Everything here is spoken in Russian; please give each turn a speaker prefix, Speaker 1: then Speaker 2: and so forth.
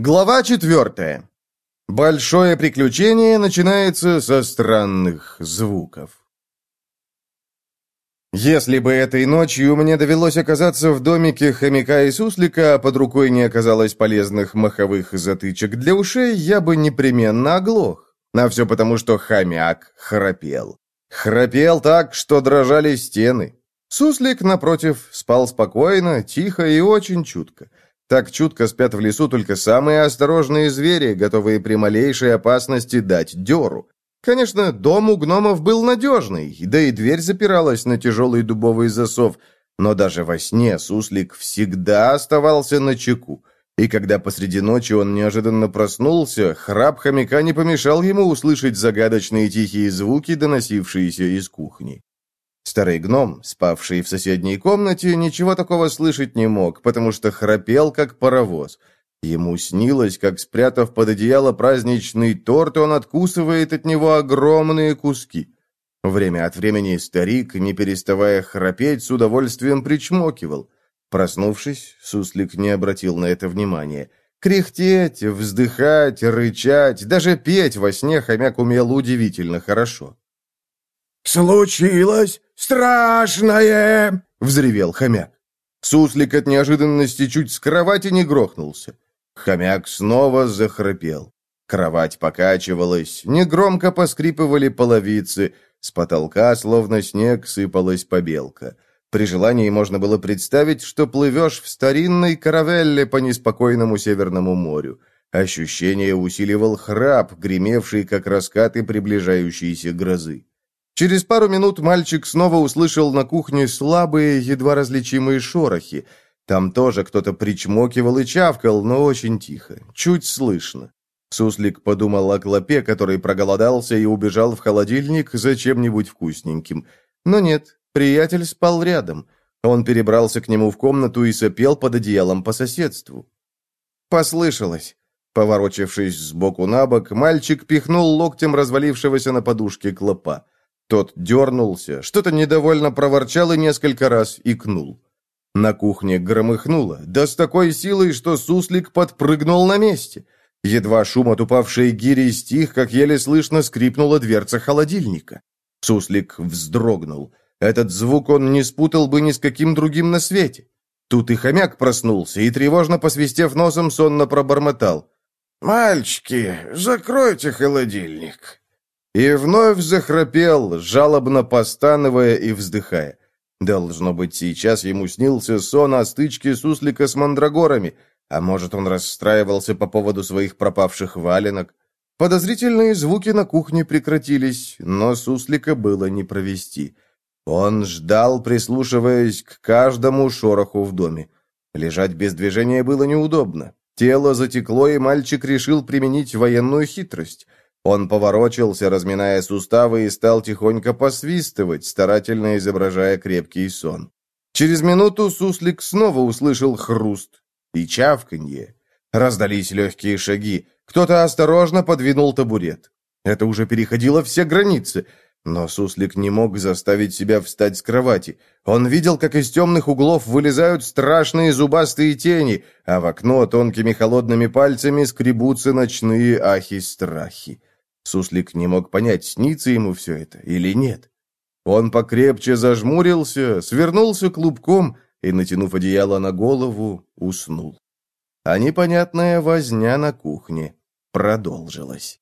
Speaker 1: Глава четвертая. Большое приключение начинается со странных звуков. Если бы этой ночью мне довелось оказаться в домике хомяка и суслика, а под рукой не оказалось полезных маховых затычек для ушей, я бы непременно оглох. А все потому, что хомяк храпел. Храпел так, что дрожали стены. Суслик, напротив, спал спокойно, тихо и очень чутко. Так чутко спят в лесу только самые осторожные звери, готовые при малейшей опасности дать дёру. Конечно, дом у гномов был надежный, да и дверь запиралась на тяжелый дубовый засов, но даже во сне суслик всегда оставался на чеку. И когда посреди ночи он неожиданно проснулся, храп хомяка не помешал ему услышать загадочные тихие звуки, доносившиеся из кухни. Старый гном, спавший в соседней комнате, ничего такого слышать не мог, потому что храпел, как паровоз. Ему снилось, как, спрятав под одеяло праздничный торт, он откусывает от него огромные куски. Время от времени старик, не переставая храпеть, с удовольствием причмокивал. Проснувшись, суслик не обратил на это внимания. Кряхтеть, вздыхать, рычать, даже петь во сне хомяк умел удивительно хорошо.
Speaker 2: «Случилось страшное!» — взревел хомяк.
Speaker 1: Суслик от неожиданности чуть с кровати не грохнулся. Хомяк снова захрапел. Кровать покачивалась, негромко поскрипывали половицы, с потолка, словно снег, сыпалась побелка. При желании можно было представить, что плывешь в старинной каравелле по неспокойному Северному морю. Ощущение усиливал храп, гремевший, как раскаты приближающейся грозы. Через пару минут мальчик снова услышал на кухне слабые, едва различимые шорохи. Там тоже кто-то причмокивал и чавкал, но очень тихо, чуть слышно. Суслик подумал о клопе, который проголодался и убежал в холодильник за чем-нибудь вкусненьким. Но нет, приятель спал рядом. Он перебрался к нему в комнату и сопел под одеялом по соседству. Послышалось. Поворочившись сбоку на бок, мальчик пихнул локтем развалившегося на подушке клопа. Тот дернулся, что-то недовольно проворчал и несколько раз икнул. На кухне громыхнуло, да с такой силой, что суслик подпрыгнул на месте. Едва шум от упавшей гири стих, как еле слышно скрипнула дверца холодильника. Суслик вздрогнул. Этот звук он не спутал бы ни с каким другим на свете. Тут и хомяк проснулся и, тревожно посвистев носом, сонно пробормотал.
Speaker 2: «Мальчики, закройте холодильник!»
Speaker 1: И вновь захрапел, жалобно постановая и вздыхая. Должно быть, сейчас ему снился сон о стычке суслика с мандрагорами, а может, он расстраивался по поводу своих пропавших валенок. Подозрительные звуки на кухне прекратились, но суслика было не провести. Он ждал, прислушиваясь к каждому шороху в доме. Лежать без движения было неудобно. Тело затекло, и мальчик решил применить военную хитрость. Он поворочился, разминая суставы, и стал тихонько посвистывать, старательно изображая крепкий сон. Через минуту суслик снова услышал хруст и чавканье. Раздались легкие шаги. Кто-то осторожно подвинул табурет. Это уже переходило все границы. Но суслик не мог заставить себя встать с кровати. Он видел, как из темных углов вылезают страшные зубастые тени, а в окно тонкими холодными пальцами скребутся ночные ахи-страхи. Суслик не мог понять, снится ему все это или нет. Он покрепче зажмурился, свернулся клубком и, натянув одеяло на голову, уснул. А непонятная возня на кухне продолжилась.